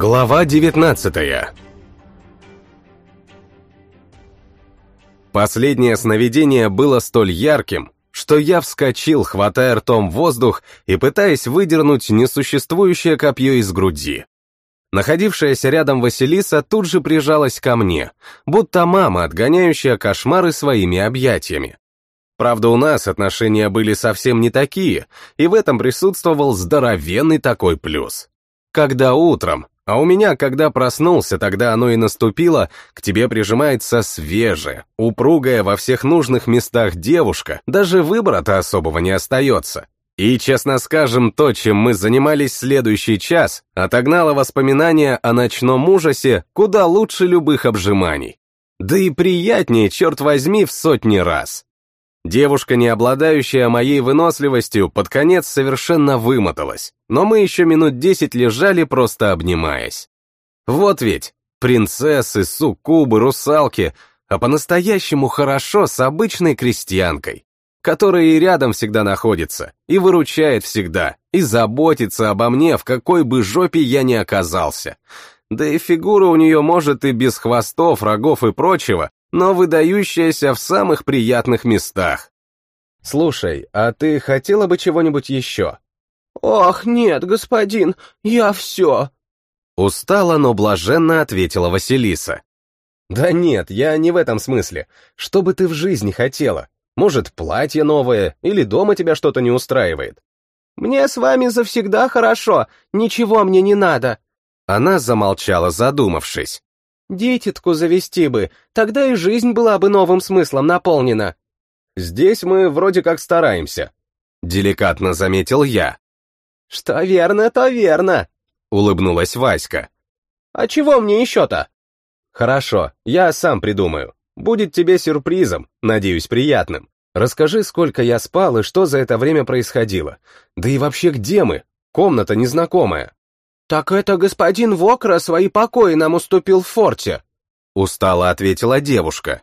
Глава 19 Последнее сновидение было столь ярким, что я вскочил, хватая ртом воздух и пытаясь выдернуть несуществующее копье из груди. Находившаяся рядом Василиса тут же прижалась ко мне, будто мама, отгоняющая кошмары своими объятиями. Правда, у нас отношения были совсем не такие, и в этом присутствовал здоровенный такой плюс. Когда утром, а у меня, когда проснулся, тогда оно и наступило, к тебе прижимается свежая, упругая во всех нужных местах девушка, даже выбора-то особого не остается. И, честно скажем, то, чем мы занимались следующий час, отогнало воспоминания о ночном ужасе куда лучше любых обжиманий. Да и приятнее, черт возьми, в сотни раз. Девушка, не обладающая моей выносливостью, под конец совершенно вымоталась, но мы еще минут десять лежали, просто обнимаясь. Вот ведь, принцессы, суккубы, русалки, а по-настоящему хорошо с обычной крестьянкой которая и рядом всегда находится, и выручает всегда, и заботится обо мне, в какой бы жопе я ни оказался. Да и фигура у нее может и без хвостов, рогов и прочего, но выдающаяся в самых приятных местах. «Слушай, а ты хотела бы чего-нибудь еще?» «Ох, нет, господин, я все!» Устала, но блаженно ответила Василиса. «Да нет, я не в этом смысле. Что бы ты в жизни хотела? Может, платье новое, или дома тебя что-то не устраивает. Мне с вами завсегда хорошо, ничего мне не надо. Она замолчала, задумавшись. Дитятку завести бы, тогда и жизнь была бы новым смыслом наполнена. Здесь мы вроде как стараемся, деликатно заметил я. Что верно, то верно, улыбнулась Васька. А чего мне еще-то? Хорошо, я сам придумаю. Будет тебе сюрпризом, надеюсь, приятным. Расскажи, сколько я спал и что за это время происходило. Да и вообще, где мы? Комната незнакомая. Так это господин Вокра свои покои нам уступил в форте. Устало ответила девушка.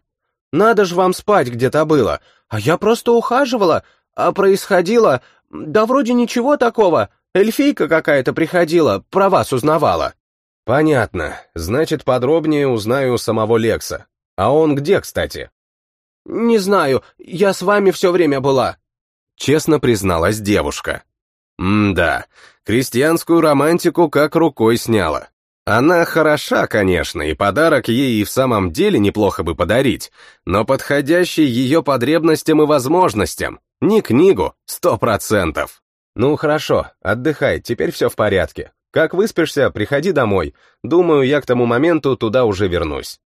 Надо же вам спать где-то было, а я просто ухаживала, а происходило... Да вроде ничего такого, эльфийка какая-то приходила, про вас узнавала. Понятно, значит, подробнее узнаю у самого Лекса. А он где, кстати? Не знаю, я с вами все время была. Честно призналась девушка. М-да, крестьянскую романтику как рукой сняла. Она хороша, конечно, и подарок ей и в самом деле неплохо бы подарить, но подходящий ее потребностям и возможностям. Не книгу, сто процентов. Ну хорошо, отдыхай, теперь все в порядке. Как выспишься, приходи домой. Думаю, я к тому моменту туда уже вернусь.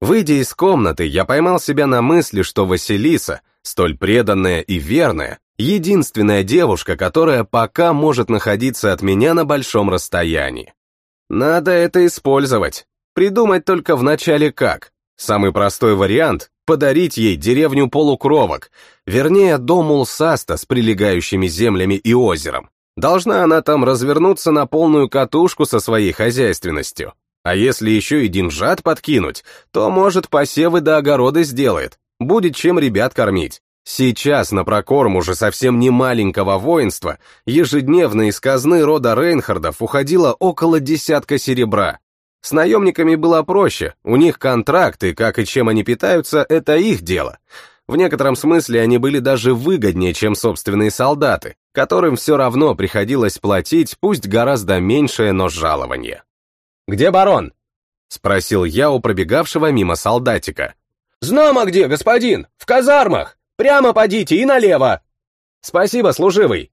Выйдя из комнаты, я поймал себя на мысли, что Василиса, столь преданная и верная, единственная девушка, которая пока может находиться от меня на большом расстоянии. Надо это использовать. Придумать только в начале как. Самый простой вариант — подарить ей деревню полукровок, вернее, дом Улсаста с прилегающими землями и озером. Должна она там развернуться на полную катушку со своей хозяйственностью. А если еще и деньжат подкинуть, то, может, посевы до огорода сделает, будет чем ребят кормить. Сейчас на прокорм уже совсем не маленького воинства ежедневно из казны рода Рейнхардов уходило около десятка серебра. С наемниками было проще, у них контракты, как и чем они питаются, это их дело. В некотором смысле они были даже выгоднее, чем собственные солдаты, которым все равно приходилось платить, пусть гораздо меньшее, но жалование. «Где барон?» — спросил я у пробегавшего мимо солдатика. «Знамо где, господин! В казармах! Прямо подите и налево!» «Спасибо, служивый!»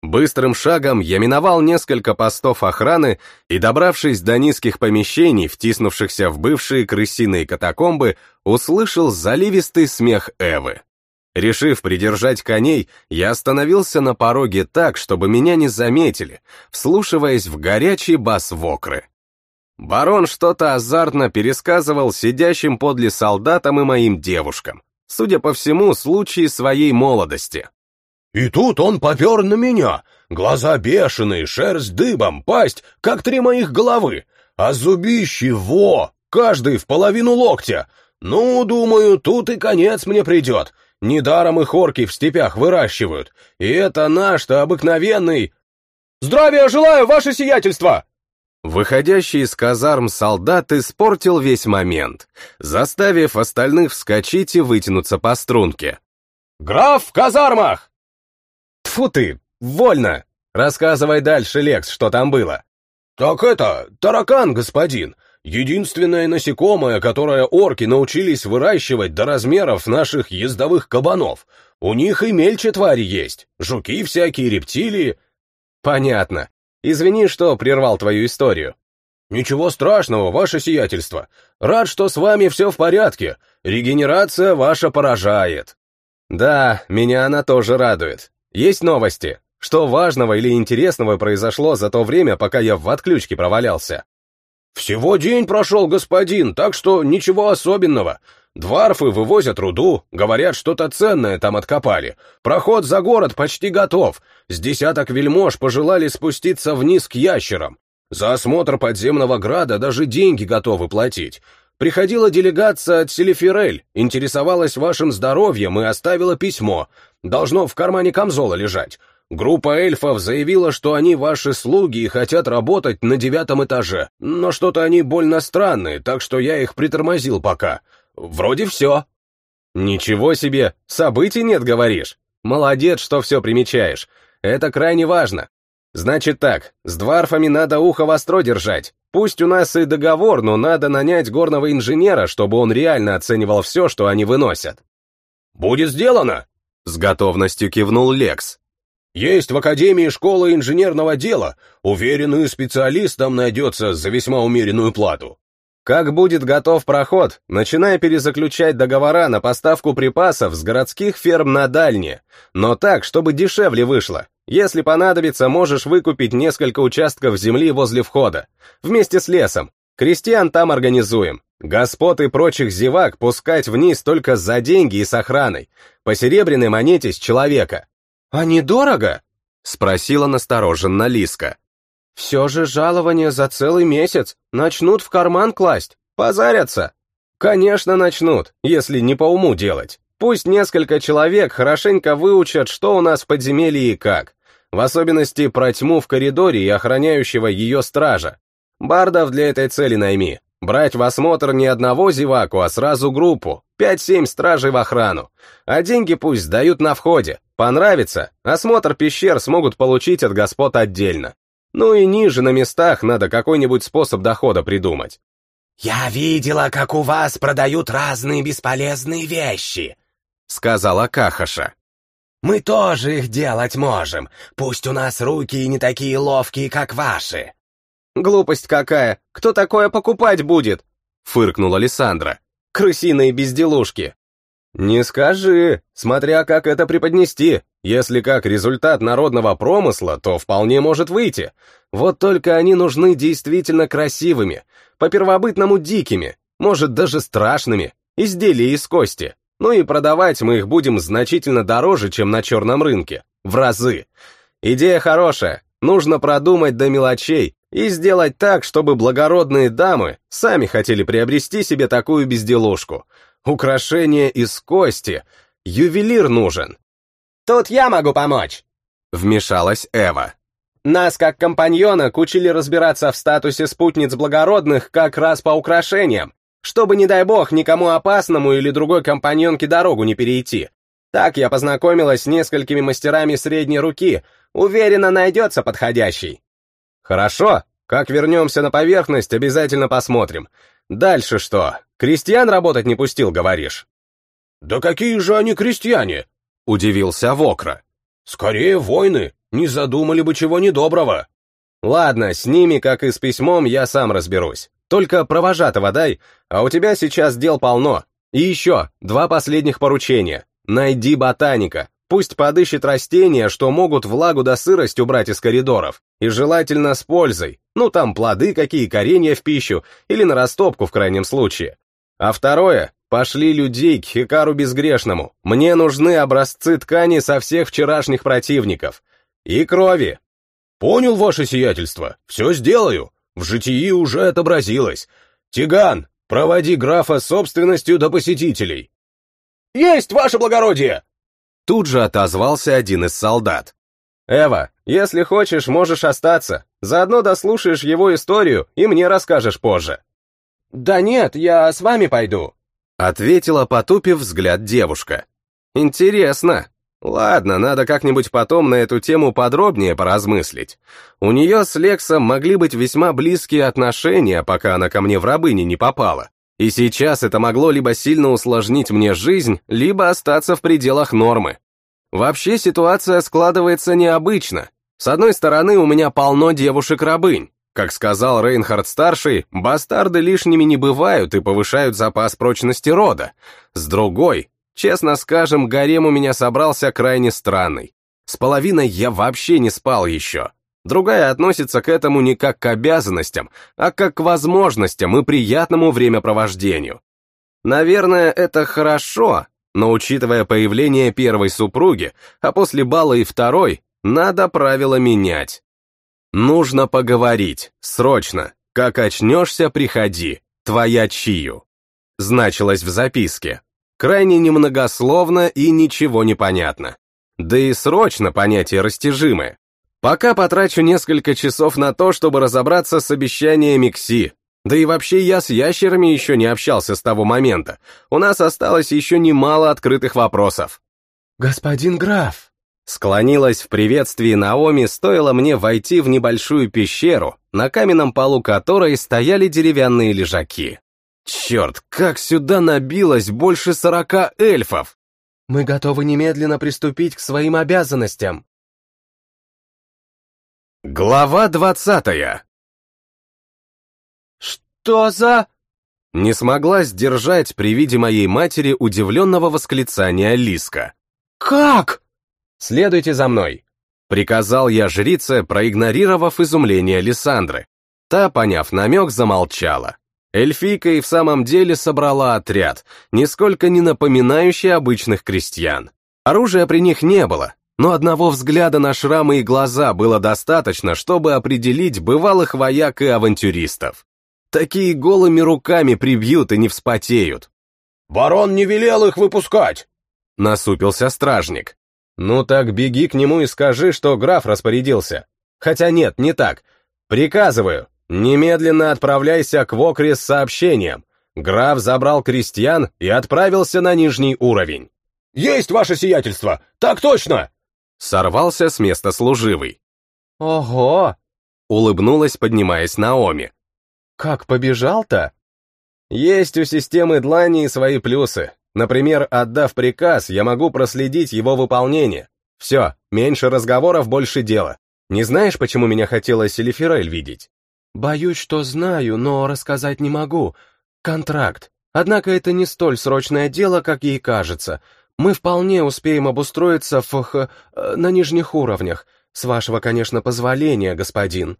Быстрым шагом я миновал несколько постов охраны и, добравшись до низких помещений, втиснувшихся в бывшие крысиные катакомбы, услышал заливистый смех Эвы. Решив придержать коней, я остановился на пороге так, чтобы меня не заметили, вслушиваясь в горячий бас Вокры. Барон что-то азартно пересказывал сидящим подле солдатам и моим девушкам. Судя по всему, случаи своей молодости. И тут он попер на меня. Глаза бешеные, шерсть дыбом, пасть, как три моих головы. А зубищи, во, каждый в половину локтя. Ну, думаю, тут и конец мне придет. Недаром их орки в степях выращивают. И это наш-то обыкновенный... «Здравия желаю, ваше сиятельство!» Выходящий из казарм солдат испортил весь момент, заставив остальных вскочить и вытянуться по струнке. «Граф в казармах!» Тфу ты, вольно! Рассказывай дальше, Лекс, что там было. «Так это, таракан, господин. Единственное насекомое, которое орки научились выращивать до размеров наших ездовых кабанов. У них и мельче твари есть, жуки всякие, рептилии». Понятно. Извини, что прервал твою историю. «Ничего страшного, ваше сиятельство. Рад, что с вами все в порядке. Регенерация ваша поражает». Да, меня она тоже радует. Есть новости? Что важного или интересного произошло за то время, пока я в отключке провалялся? «Всего день прошел, господин, так что ничего особенного. Дварфы вывозят руду, говорят, что-то ценное там откопали. Проход за город почти готов. С десяток вельмож пожелали спуститься вниз к ящерам. За осмотр подземного града даже деньги готовы платить. Приходила делегация от Селифирель, интересовалась вашим здоровьем и оставила письмо. Должно в кармане камзола лежать. Группа эльфов заявила, что они ваши слуги и хотят работать на девятом этаже, но что-то они больно странные, так что я их притормозил пока. Вроде все. Ничего себе, событий нет, говоришь? Молодец, что все примечаешь. Это крайне важно. Значит так, с дварфами надо ухо востро держать. Пусть у нас и договор, но надо нанять горного инженера, чтобы он реально оценивал все, что они выносят. «Будет сделано!» — с готовностью кивнул Лекс. «Есть в Академии школа инженерного дела. Уверенный специалист там найдется за весьма умеренную плату». Как будет готов проход, начиная перезаключать договора на поставку припасов с городских ферм на дальние, но так, чтобы дешевле вышло. Если понадобится, можешь выкупить несколько участков земли возле входа, вместе с лесом. Крестьян там организуем. Господ и прочих зевак пускать вниз только за деньги и с охраной. По серебряной монете с человека. «А недорого?» — спросила настороженно Лиска. Все же жалование за целый месяц. Начнут в карман класть. Позарятся. Конечно, начнут, если не по уму делать. Пусть несколько человек хорошенько выучат, что у нас в подземелье и как. В особенности про тьму в коридоре и охраняющего ее стража. Бардов для этой цели найми. Брать в осмотр не одного зеваку, а сразу группу. Пять-семь стражей в охрану. А деньги пусть сдают на входе. Понравится, осмотр пещер смогут получить от господ отдельно. Ну и ниже на местах надо какой-нибудь способ дохода придумать. «Я видела, как у вас продают разные бесполезные вещи», — сказала Кахаша. «Мы тоже их делать можем, пусть у нас руки и не такие ловкие, как ваши». «Глупость какая! Кто такое покупать будет?» — фыркнула Лиссандра. «Крысиные безделушки!» «Не скажи, смотря как это преподнести. Если как результат народного промысла, то вполне может выйти. Вот только они нужны действительно красивыми, по-первобытному дикими, может даже страшными, изделия из кости. Ну и продавать мы их будем значительно дороже, чем на черном рынке, в разы. Идея хорошая, нужно продумать до мелочей и сделать так, чтобы благородные дамы сами хотели приобрести себе такую безделушку. Украшение из кости, ювелир нужен, «Тут я могу помочь!» — вмешалась Эва. «Нас, как компаньонок, учили разбираться в статусе спутниц благородных как раз по украшениям, чтобы, не дай бог, никому опасному или другой компаньонке дорогу не перейти. Так я познакомилась с несколькими мастерами средней руки, уверенно найдется подходящий». «Хорошо, как вернемся на поверхность, обязательно посмотрим. Дальше что? Крестьян работать не пустил, говоришь?» «Да какие же они крестьяне?» — удивился Вокра. «Скорее войны, не задумали бы чего недоброго». «Ладно, с ними, как и с письмом, я сам разберусь. Только провожатого дай, а у тебя сейчас дел полно. И еще, два последних поручения. Найди ботаника, пусть подыщет растения, что могут влагу да сырость убрать из коридоров, и желательно с пользой, ну там плоды какие, коренья в пищу, или на растопку в крайнем случае. А второе, Пошли людей к Хикару Безгрешному. Мне нужны образцы ткани со всех вчерашних противников. И крови. Понял, ваше сиятельство. Все сделаю. В житии уже отобразилось. Тиган, проводи графа с собственностью до посетителей. Есть, ваше благородие! Тут же отозвался один из солдат. Эва, если хочешь, можешь остаться. Заодно дослушаешь его историю и мне расскажешь позже. Да нет, я с вами пойду. Ответила, потупив взгляд девушка. Интересно. Ладно, надо как-нибудь потом на эту тему подробнее поразмыслить. У нее с Лексом могли быть весьма близкие отношения, пока она ко мне в рабыни не попала. И сейчас это могло либо сильно усложнить мне жизнь, либо остаться в пределах нормы. Вообще ситуация складывается необычно. С одной стороны, у меня полно девушек-рабынь. Как сказал Рейнхард-старший, бастарды лишними не бывают и повышают запас прочности рода. С другой, честно скажем, гарем у меня собрался крайне странный. С половиной я вообще не спал еще. Другая относится к этому не как к обязанностям, а как к возможностям и приятному времяпровождению. Наверное, это хорошо, но учитывая появление первой супруги, а после бала и второй, надо правила менять. Нужно поговорить, срочно. Как очнешься, приходи. Твоя Чию. Значилось в записке. Крайне немногословно и ничего не понятно. Да и срочно понятие растяжимое. Пока потрачу несколько часов на то, чтобы разобраться с обещаниями Кси. Да и вообще я с ящерами еще не общался с того момента. У нас осталось еще немало открытых вопросов. «Господин граф!» Склонилась в приветствии Наоми, стоило мне войти в небольшую пещеру, на каменном полу которой стояли деревянные лежаки. Черт, как сюда набилось больше сорока эльфов! Мы готовы немедленно приступить к своим обязанностям. Глава двадцатая Что за... Не смогла сдержать при виде моей матери удивленного восклицания Лиска. Как? «Следуйте за мной», — приказал я жрице, проигнорировав изумление Лиссандры. Та, поняв намек, замолчала. Эльфийка и в самом деле собрала отряд, нисколько не напоминающий обычных крестьян. Оружия при них не было, но одного взгляда на шрамы и глаза было достаточно, чтобы определить бывалых вояк и авантюристов. Такие голыми руками прибьют и не вспотеют. «Барон не велел их выпускать!» — насупился стражник. «Ну так беги к нему и скажи, что граф распорядился. Хотя нет, не так. Приказываю, немедленно отправляйся к Вокре с сообщением. Граф забрал крестьян и отправился на нижний уровень». «Есть ваше сиятельство! Так точно!» Сорвался с места служивый. Ого! Улыбнулась, поднимаясь Наоми. Как побежал-то? Есть у системы длани свои плюсы. Например, отдав приказ, я могу проследить его выполнение. Все, меньше разговоров, больше дела. Не знаешь, почему меня хотела Селиферель видеть? Боюсь, что знаю, но рассказать не могу. Контракт. Однако это не столь срочное дело, как ей кажется. Мы вполне успеем обустроиться в... Э, на нижних уровнях. С вашего, конечно, позволения, господин.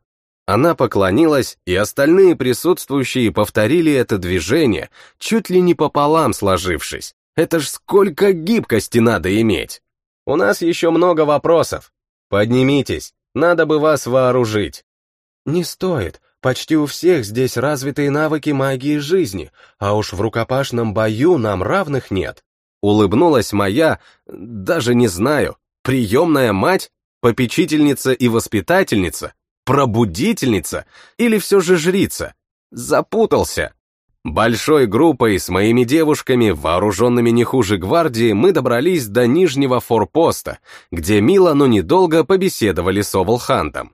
Она поклонилась, и остальные присутствующие повторили это движение, чуть ли не пополам сложившись. Это ж сколько гибкости надо иметь! У нас еще много вопросов. Поднимитесь, надо бы вас вооружить. Не стоит. Почти у всех здесь развитые навыки магии жизни, а уж в рукопашном бою нам равных нет. Улыбнулась моя, даже не знаю, приемная мать, попечительница и воспитательница, Пробудительница или все же жрица? Запутался. Большой группой с моими девушками, вооруженными не хуже гвардии, мы добрались до нижнего форпоста, где мило, но недолго побеседовали с Овалхантом.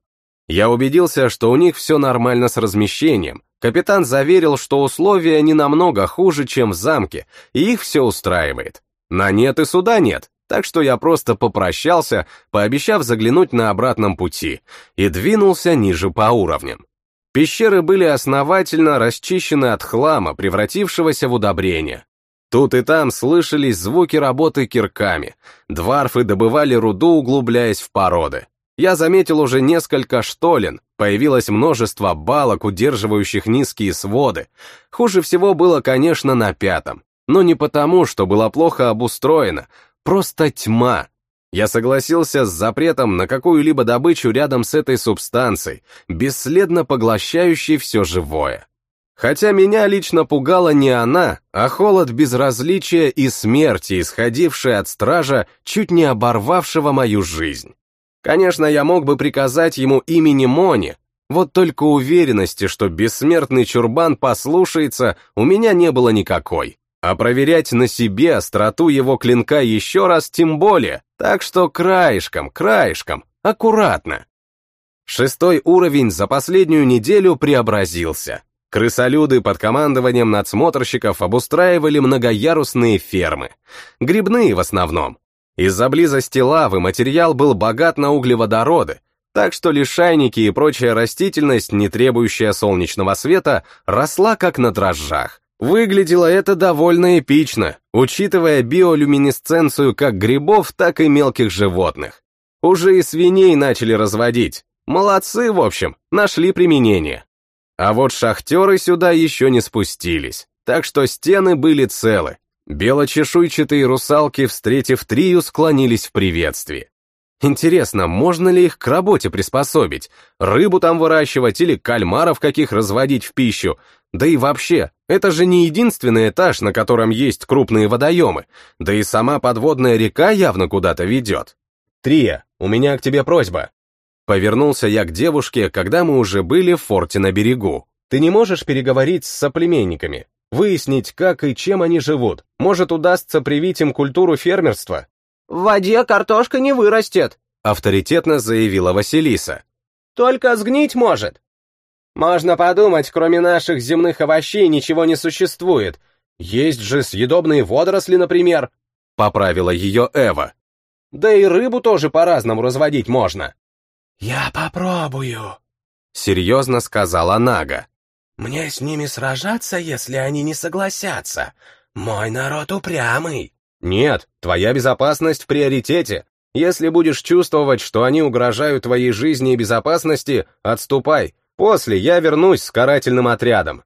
Я убедился, что у них все нормально с размещением. Капитан заверил, что условия не намного хуже, чем в замке, и их все устраивает. На нет и суда нет, так что я просто попрощался, пообещав заглянуть на обратном пути, и двинулся ниже по уровням. Пещеры были основательно расчищены от хлама, превратившегося в удобрение. Тут и там слышались звуки работы кирками, дварфы добывали руду, углубляясь в породы. Я заметил уже несколько штолен, появилось множество балок, удерживающих низкие своды. Хуже всего было, конечно, на пятом, но не потому, что было плохо обустроено, Просто тьма. Я согласился с запретом на какую-либо добычу рядом с этой субстанцией, бесследно поглощающей все живое. Хотя меня лично пугала не она, а холод безразличия и смерти, исходивший от стража, чуть не оборвавшего мою жизнь. Конечно, я мог бы приказать ему имени Мони, вот только уверенности, что бессмертный чурбан послушается, у меня не было никакой. А проверять на себе остроту его клинка еще раз тем более, так что краешком, краешком, аккуратно. Шестой уровень за последнюю неделю преобразился. Крысолюды под командованием надсмотрщиков обустраивали многоярусные фермы. Грибные в основном. Из-за близости лавы материал был богат на углеводороды, так что лишайники и прочая растительность, не требующая солнечного света, росла как на дрожжах. Выглядело это довольно эпично, учитывая биолюминесценцию как грибов, так и мелких животных. Уже и свиней начали разводить. Молодцы, в общем, нашли применение. А вот шахтеры сюда еще не спустились, так что стены были целы. Белочешуйчатые русалки, встретив Трию, склонились в приветствии. Интересно, можно ли их к работе приспособить? Рыбу там выращивать или кальмаров каких разводить в пищу? Да и вообще, это же не единственный этаж, на котором есть крупные водоемы. Да и сама подводная река явно куда-то ведет. Трия, у меня к тебе просьба. Повернулся я к девушке, когда мы уже были в форте на берегу. Ты не можешь переговорить с соплеменниками? Выяснить, как и чем они живут? Может, удастся привить им культуру фермерства? В воде картошка не вырастет, авторитетно заявила Василиса. Только сгнить может. Можно подумать, кроме наших земных овощей ничего не существует. Есть же съедобные водоросли, например. Поправила ее Эва. Да и рыбу тоже по-разному разводить можно. Я попробую, серьезно сказала Нага. Мне с ними сражаться, если они не согласятся. Мой народ упрямый. Нет, твоя безопасность в приоритете. Если будешь чувствовать, что они угрожают твоей жизни и безопасности, отступай. После я вернусь с карательным отрядом.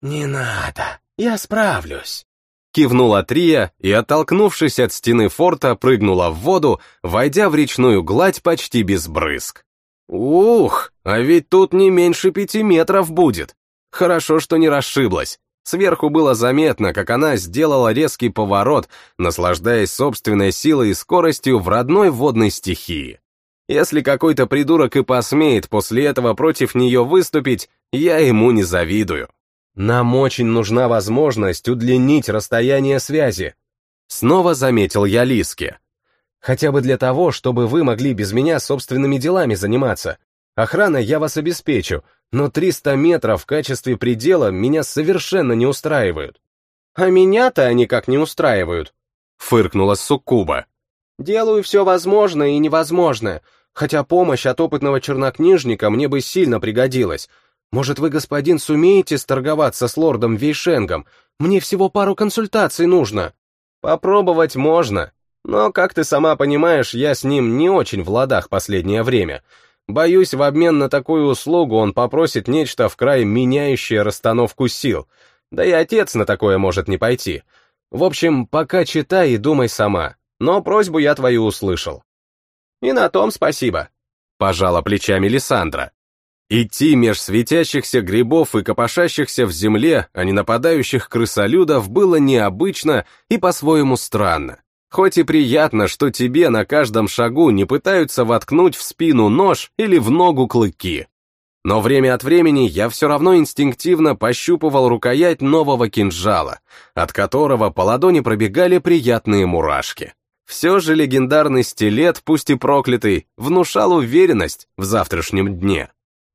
Не надо, я справлюсь. Кивнула Трия и, оттолкнувшись от стены форта, прыгнула в воду, войдя в речную гладь почти без брызг. Ух, а ведь тут не меньше пяти метров будет. Хорошо, что не расшиблась. Сверху было заметно, как она сделала резкий поворот, наслаждаясь собственной силой и скоростью в родной водной стихии. Если какой-то придурок и посмеет после этого против нее выступить, я ему не завидую. Нам очень нужна возможность удлинить расстояние связи. Снова заметил я Лиске. Хотя бы для того, чтобы вы могли без меня собственными делами заниматься. Охрана я вас обеспечу, но 300 метров в качестве предела меня совершенно не устраивают. А меня-то они как не устраивают, фыркнула Суккуба. Делаю все возможное и невозможное, хотя помощь от опытного чернокнижника мне бы сильно пригодилась. Может, вы, господин, сумеете сторговаться с лордом Вейшенгом? Мне всего пару консультаций нужно. Попробовать можно, но, как ты сама понимаешь, я с ним не очень в ладах последнее время — Боюсь, в обмен на такую услугу он попросит нечто в край меняющее расстановку сил. Да и отец на такое может не пойти. В общем, пока читай и думай сама. Но просьбу я твою услышал. И на том спасибо. Пожала плечами Лиссандра. Идти меж светящихся грибов и копошащихся в земле, а не нападающих крысолюдов, было необычно и по-своему странно. Хоть и приятно, что тебе на каждом шагу не пытаются воткнуть в спину нож или в ногу клыки. Но время от времени я все равно инстинктивно пощупывал рукоять нового кинжала, от которого по ладони пробегали приятные мурашки. Все же легендарный стилет, пусть и проклятый, внушал уверенность в завтрашнем дне.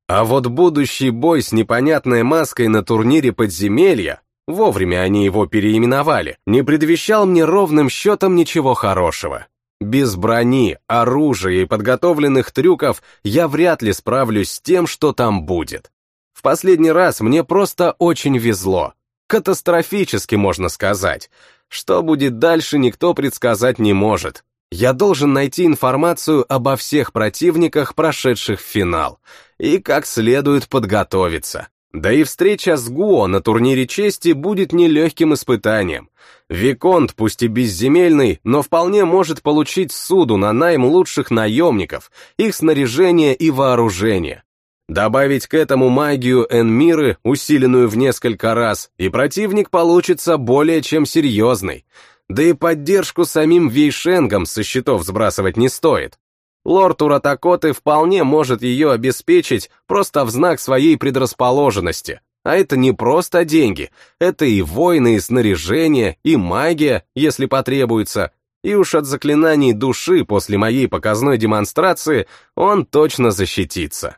А вот будущий бой с непонятной маской на турнире подземелья вовремя они его переименовали, не предвещал мне ровным счетом ничего хорошего. Без брони, оружия и подготовленных трюков я вряд ли справлюсь с тем, что там будет. В последний раз мне просто очень везло. Катастрофически, можно сказать. Что будет дальше, никто предсказать не может. Я должен найти информацию обо всех противниках, прошедших в финал, и как следует подготовиться. Да и встреча с Гуо на турнире чести будет нелегким испытанием. Виконт, пусть и безземельный, но вполне может получить суду на найм лучших наемников, их снаряжение и вооружение. Добавить к этому магию Энмиры, усиленную в несколько раз, и противник получится более чем серьезный. Да и поддержку самим Вейшенгам со счетов сбрасывать не стоит. Лорд Уратакоты вполне может ее обеспечить просто в знак своей предрасположенности. А это не просто деньги, это и войны, и снаряжение, и магия, если потребуется. И уж от заклинаний души после моей показной демонстрации он точно защитится.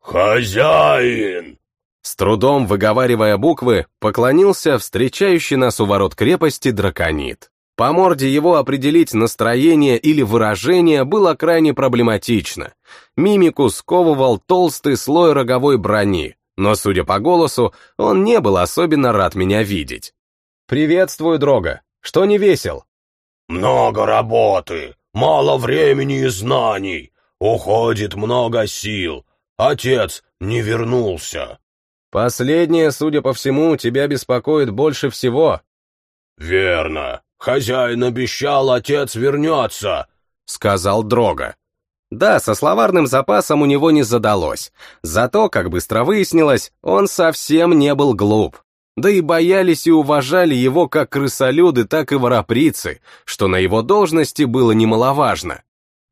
«Хозяин!» С трудом выговаривая буквы, поклонился встречающий нас у ворот крепости драконит. По морде его определить настроение или выражение было крайне проблематично. Мимику сковывал толстый слой роговой брони, но, судя по голосу, он не был особенно рад меня видеть. «Приветствую, Дрога. Что не весел?» «Много работы, мало времени и знаний, уходит много сил. Отец не вернулся». «Последнее, судя по всему, тебя беспокоит больше всего». «Верно. Хозяин обещал, отец вернется», — сказал Дрога. Да, со словарным запасом у него не задалось. Зато, как быстро выяснилось, он совсем не был глуп. Да и боялись и уважали его как крысолюды, так и вороприцы, что на его должности было немаловажно.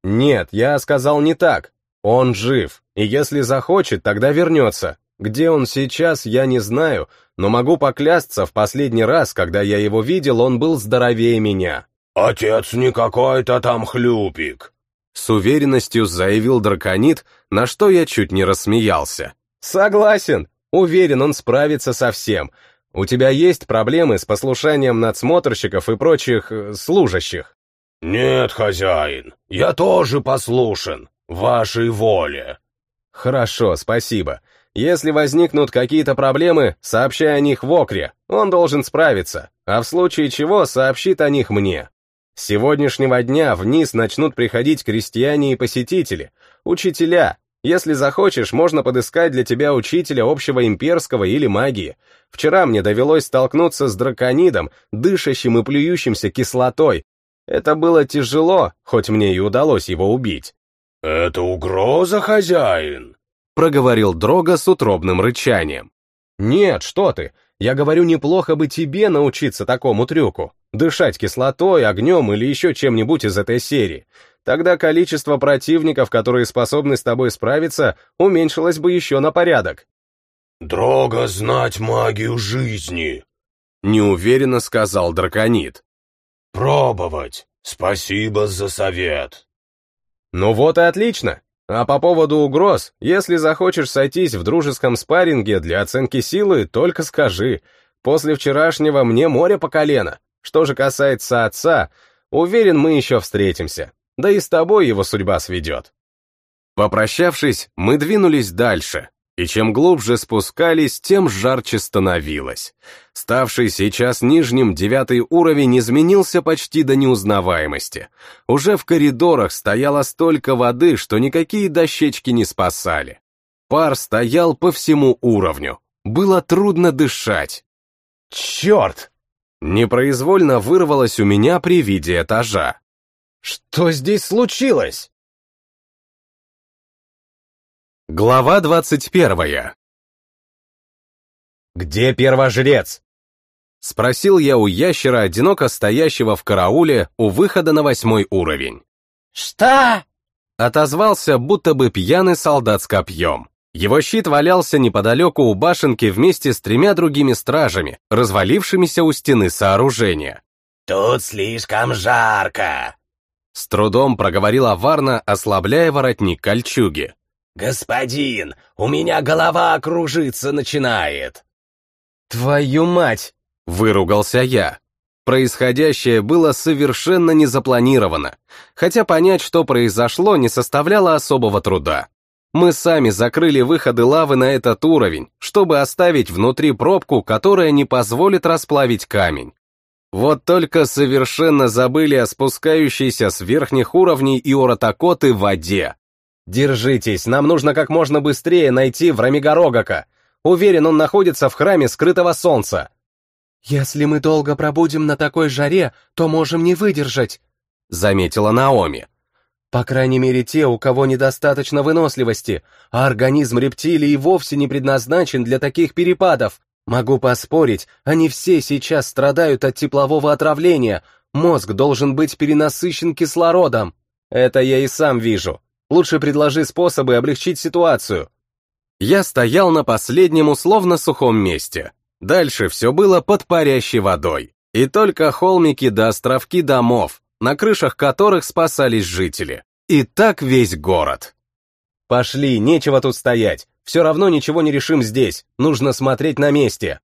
Нет, я сказал не так. Он жив, и если захочет, тогда вернется. Где он сейчас, я не знаю, но могу поклясться, в последний раз, когда я его видел, он был здоровее меня. «Отец не какой-то там хлюпик», с уверенностью заявил драконит, на что я чуть не рассмеялся. Согласен, уверен, он справится со всем. У тебя есть проблемы с послушанием надсмотрщиков и прочих э, служащих? Нет, хозяин, я тоже послушен, вашей воле. Хорошо, спасибо. Если возникнут какие-то проблемы, сообщай о них в Окре, он должен справиться, а в случае чего сообщит о них мне. С сегодняшнего дня вниз начнут приходить крестьяне и посетители, учителя. Если захочешь, можно подыскать для тебя учителя общего имперского или магии. Вчера мне довелось столкнуться с драконидом, дышащим и плюющимся кислотой. Это было тяжело, хоть мне и удалось его убить. «Это угроза, хозяин?» — проговорил Дрога с утробным рычанием. «Нет, что ты, я говорю, неплохо бы тебе научиться такому трюку дышать кислотой, огнем или еще чем-нибудь из этой серии. Тогда количество противников, которые способны с тобой справиться, уменьшилось бы еще на порядок. «Дрого знать магию жизни», — неуверенно сказал драконит. «Пробовать. Спасибо за совет». «Ну вот и отлично. А по поводу угроз, если захочешь сойтись в дружеском спарринге для оценки силы, только скажи. После вчерашнего мне море по колено. Что же касается отца, уверен, мы еще встретимся. Да и с тобой его судьба сведет. Попрощавшись, мы двинулись дальше, и чем глубже спускались, тем жарче становилось. Ставший сейчас нижним девятый уровень изменился почти до неузнаваемости. Уже в коридорах стояло столько воды, что никакие дощечки не спасали. Пар стоял по всему уровню. Было трудно дышать. «Черт!» Непроизвольно вырвалось у меня при виде этажа. Что здесь случилось? Глава двадцать первая. «Где первожрец?» — спросил я у ящера, одиноко стоящего в карауле у выхода на восьмой уровень. «Что?» — отозвался, будто бы пьяный солдат с копьем. Его щит валялся неподалеку у башенки вместе с тремя другими стражами, развалившимися у стены сооружения. «Тут слишком жарко!» С трудом проговорила Варна, ослабляя воротник кольчуги. «Господин, у меня голова кружиться начинает!» «Твою мать!» — выругался я. Происходящее было совершенно незапланировано, хотя понять, что произошло, не составляло особого труда. Мы сами закрыли выходы лавы на этот уровень, чтобы оставить внутри пробку, которая не позволит расплавить камень. Вот только совершенно забыли о спускающейся с верхних уровней в воде. Держитесь, нам нужно как можно быстрее найти Врамигорогака. Уверен, он находится в храме скрытого солнца. Если мы долго пробудем на такой жаре, то можем не выдержать, заметила Наоми. По крайней мере, те, у кого недостаточно выносливости, а организм рептилии вовсе не предназначен для таких перепадов. Могу поспорить, они все сейчас страдают от теплового отравления, мозг должен быть перенасыщен кислородом. Это я и сам вижу. Лучше предложи способы облегчить ситуацию. Я стоял на последнем условно сухом месте. Дальше все было под парящей водой. И только холмики до островки домов, на крышах которых спасались жители. И так весь город. Пошли, нечего тут стоять. Все равно ничего не решим здесь. Нужно смотреть на месте.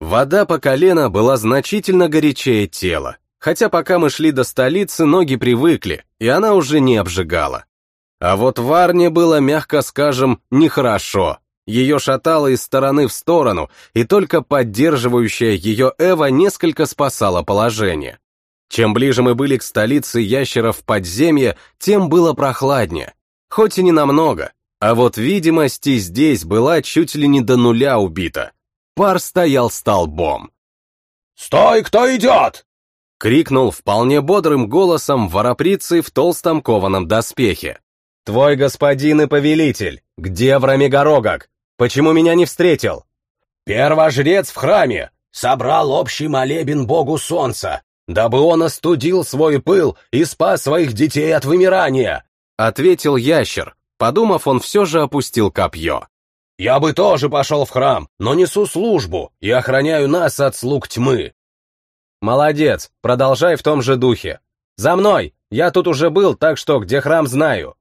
Вода по колено была значительно горячее тела. Хотя пока мы шли до столицы, ноги привыкли, и она уже не обжигала. А вот Варне было, мягко скажем, нехорошо. Ее шатало из стороны в сторону, и только поддерживающая ее Эва несколько спасала положение. Чем ближе мы были к столице ящеров подземья, тем было прохладнее. Хоть и не намного, а вот видимости здесь была чуть ли не до нуля убита. Пар стоял столбом. «Стой, кто идет!» — крикнул вполне бодрым голосом вороприцы в толстом кованом доспехе. «Твой господин и повелитель, где Врамигорогок? Почему меня не встретил?» «Первожрец в храме собрал общий молебен богу солнца, дабы он остудил свой пыл и спас своих детей от вымирания», — ответил ящер. Подумав, он все же опустил копье. «Я бы тоже пошел в храм, но несу службу и охраняю нас от слуг тьмы». «Молодец, продолжай в том же духе. За мной, я тут уже был, так что где храм знаю».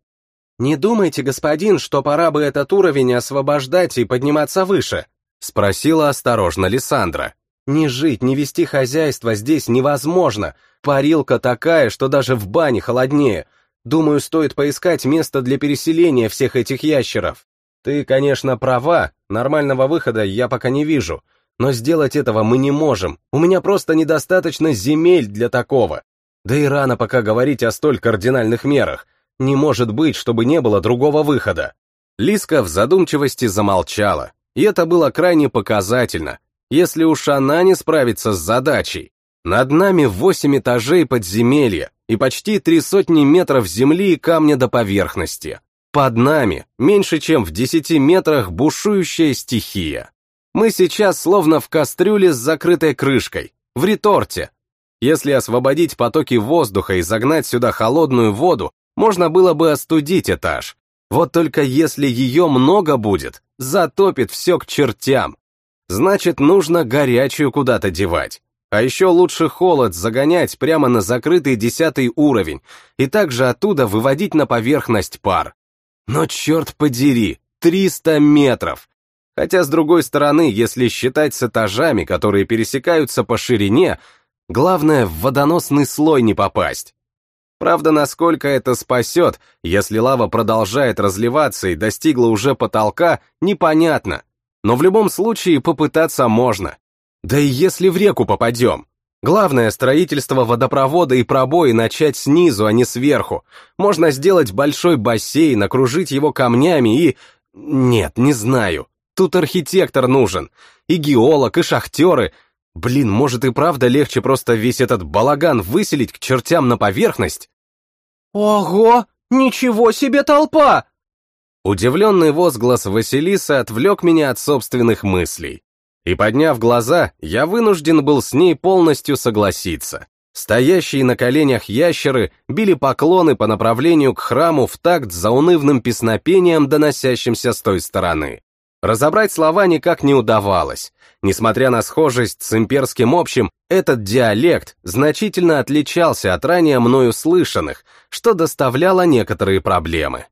«Не думайте, господин, что пора бы этот уровень освобождать и подниматься выше?» — спросила осторожно Лиссандра. «Не жить, не вести хозяйство здесь невозможно. Парилка такая, что даже в бане холоднее. Думаю, стоит поискать место для переселения всех этих ящеров. Ты, конечно, права, нормального выхода я пока не вижу, но сделать этого мы не можем. У меня просто недостаточно земель для такого. Да и рано пока говорить о столь кардинальных мерах. Не может быть, чтобы не было другого выхода. Лиска в задумчивости замолчала, и это было крайне показательно, если уж она не справится с задачей. Над нами восемь этажей подземелья и почти три сотни метров земли и камня до поверхности. Под нами, меньше чем в десяти метрах, бушующая стихия. Мы сейчас словно в кастрюле с закрытой крышкой, в реторте. Если освободить потоки воздуха и загнать сюда холодную воду, можно было бы остудить этаж. Вот только если ее много будет, затопит все к чертям. Значит, нужно горячую куда-то девать. А еще лучше холод загонять прямо на закрытый десятый уровень и также оттуда выводить на поверхность пар. Но черт подери, 300 метров! Хотя, с другой стороны, если считать с этажами, которые пересекаются по ширине, главное в водоносный слой не попасть. Правда, насколько это спасет, если лава продолжает разливаться и достигла уже потолка, непонятно. Но в любом случае попытаться можно. Да и если в реку попадем. Главное, строительство водопровода и пробои начать снизу, а не сверху. Можно сделать большой бассейн, окружить его камнями и... Нет, не знаю. Тут архитектор нужен. И геолог, и шахтеры. Блин, может и правда легче просто весь этот балаган выселить к чертям на поверхность? Ого, ничего себе толпа! Удивленный возглас Василиса отвлек меня от собственных мыслей. И подняв глаза, я вынужден был с ней полностью согласиться. Стоящие на коленях ящеры били поклоны по направлению к храму в такт за унывным песнопением, доносящимся с той стороны. Разобрать слова никак не удавалось. Несмотря на схожесть с имперским общим, этот диалект значительно отличался от ранее мною слышанных, что доставляло некоторые проблемы.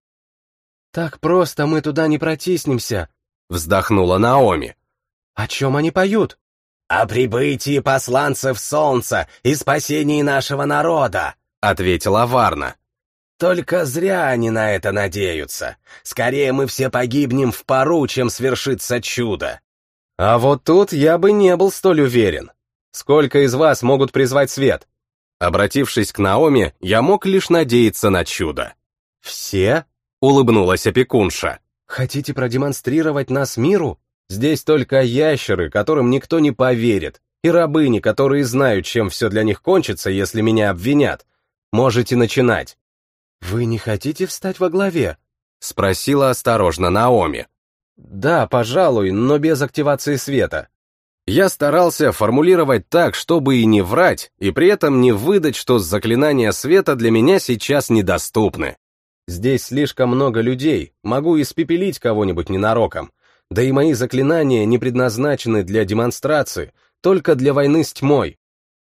«Так просто мы туда не протиснемся», — вздохнула Наоми. «О чем они поют?» «О прибытии посланцев солнца и спасении нашего народа», — ответила Варна. Только зря они на это надеются. Скорее мы все погибнем в пару, чем свершится чудо. А вот тут я бы не был столь уверен. Сколько из вас могут призвать свет? Обратившись к Наоми, я мог лишь надеяться на чудо. Все? Улыбнулась опекунша. Хотите продемонстрировать нас миру? Здесь только ящеры, которым никто не поверит, и рабыни, которые знают, чем все для них кончится, если меня обвинят. Можете начинать. «Вы не хотите встать во главе?» — спросила осторожно Наоми. «Да, пожалуй, но без активации света». Я старался формулировать так, чтобы и не врать, и при этом не выдать, что заклинания света для меня сейчас недоступны. Здесь слишком много людей, могу испепелить кого-нибудь ненароком. Да и мои заклинания не предназначены для демонстрации, только для войны с тьмой.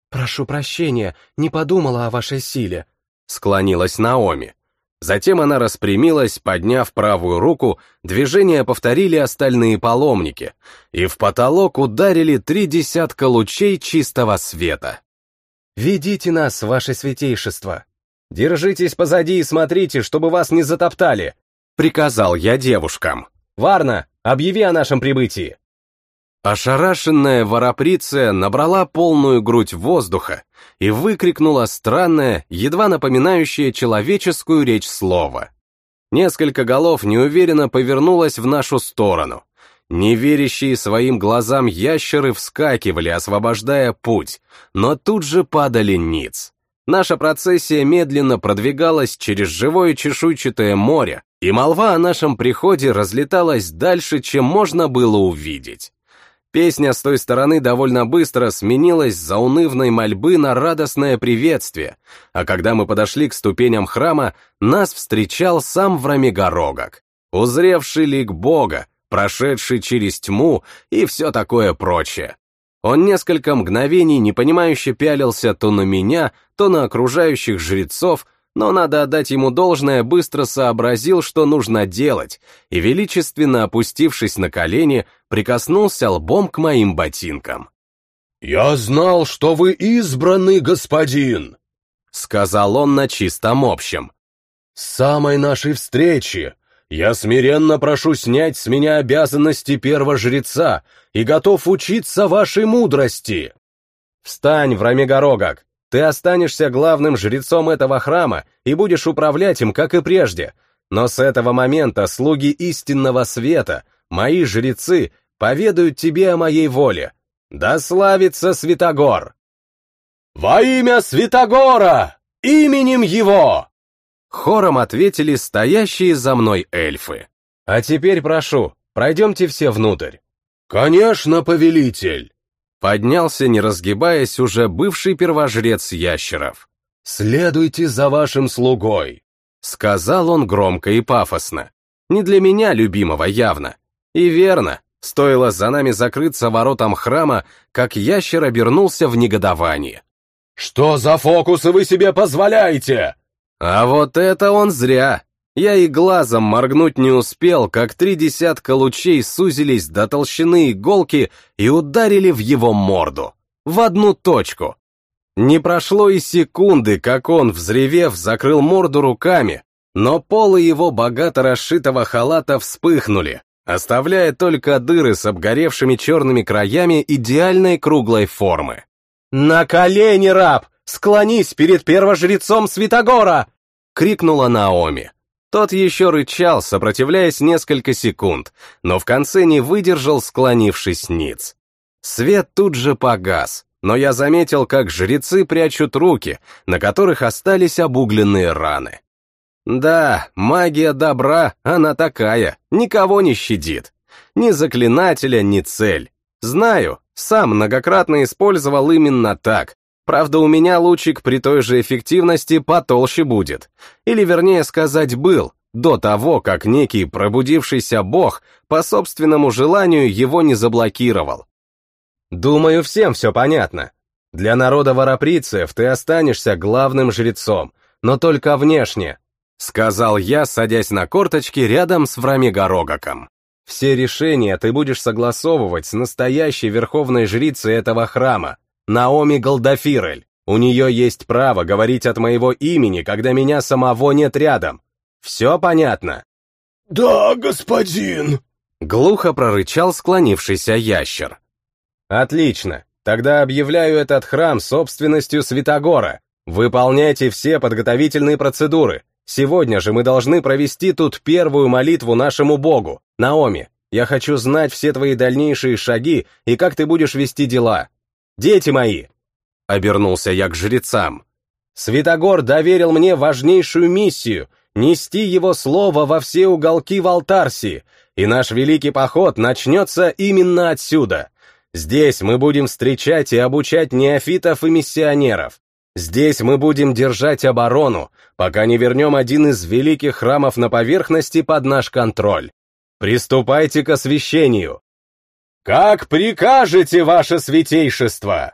«Прошу прощения, не подумала о вашей силе», — склонилась Наоми. Затем она распрямилась, подняв правую руку, движение повторили остальные паломники, и в потолок ударили три десятка лучей чистого света. «Ведите нас, ваше святейшество! Держитесь позади и смотрите, чтобы вас не затоптали!» — приказал я девушкам. «Варна, объяви о нашем прибытии!» Ошарашенная вороприция набрала полную грудь воздуха и выкрикнула странное, едва напоминающее человеческую речь слово. Несколько голов неуверенно повернулось в нашу сторону. Неверящие своим глазам ящеры вскакивали, освобождая путь, но тут же падали ниц. Наша процессия медленно продвигалась через живое чешуйчатое море, и молва о нашем приходе разлеталась дальше, чем можно было увидеть. Песня с той стороны довольно быстро сменилась за унывной мольбы на радостное приветствие, а когда мы подошли к ступеням храма, нас встречал сам Врамигорогок, узревший лик Бога, прошедший через тьму и все такое прочее. Он несколько мгновений непонимающе пялился то на меня, то на окружающих жрецов, но надо отдать ему должное, быстро сообразил, что нужно делать, и, величественно опустившись на колени, прикоснулся лбом к моим ботинкам. «Я знал, что вы избранный господин», — сказал он на чистом общем. «С самой нашей встречи я смиренно прошу снять с меня обязанности первого жреца и готов учиться вашей мудрости». «Встань, Врамигорогак, ты останешься главным жрецом этого храма и будешь управлять им, как и прежде. Но с этого момента слуги истинного света, мои жрецы, поведают тебе о моей воле. Да славится Святогор!» «Во имя Святогора! Именем его!» Хором ответили стоящие за мной эльфы. «А теперь прошу, пройдемте все внутрь». «Конечно, повелитель!» Поднялся, не разгибаясь, уже бывший первожрец ящеров. «Следуйте за вашим слугой», — сказал он громко и пафосно. Не для меня, любимого, явно. И верно, стоило за нами закрыться воротам храма, как ящер обернулся в негодовании. «Что за фокусы вы себе позволяете?» А вот это он зря. Я и глазом моргнуть не успел, как три десятка лучей сузились до толщины иголки и ударили в его морду. В одну точку. Не прошло и секунды, как он, взревев, закрыл морду руками, но полы его богато расшитого халата вспыхнули, оставляя только дыры с обгоревшими черными краями идеальной круглой формы. «На колени, раб! Склонись перед первожрецом Святогора!» — крикнула Наоми. Тот еще рычал, сопротивляясь несколько секунд, но в конце не выдержал, склонившись ниц. Свет тут же погас, но я заметил, как жрецы прячут руки, на которых остались обугленные раны. Да, магия добра, она такая, никого не щадит. Ни заклинателя, ни цель. Знаю, сам многократно использовал именно так, Правда, у меня лучик при той же эффективности потолще будет. Или, вернее сказать, был, до того, как некий пробудившийся бог по собственному желанию его не заблокировал. Думаю, всем все понятно. Для народа вороприцев ты останешься главным жрецом, но только внешне, сказал я, садясь на корточки рядом с Врамигорогаком. Все решения ты будешь согласовывать с настоящей верховной жрицей этого храма, Наоми Голдафирель. У нее есть право говорить от моего имени, когда меня самого нет рядом. Все понятно?» «Да, господин!» Глухо прорычал склонившийся ящер. «Отлично. Тогда объявляю этот храм собственностью Святогора. Выполняйте все подготовительные процедуры. Сегодня же мы должны провести тут первую молитву нашему Богу. Наоми, я хочу знать все твои дальнейшие шаги и как ты будешь вести дела. Дети мои!» Обернулся я к жрецам. «Святогор доверил мне важнейшую миссию — нести его слово во все уголки Валтарсии, и наш великий поход начнется именно отсюда. Здесь мы будем встречать и обучать неофитов и миссионеров. Здесь мы будем держать оборону, пока не вернем один из великих храмов на поверхности под наш контроль. Приступайте к освящению. «Как прикажете, ваше святейшество!»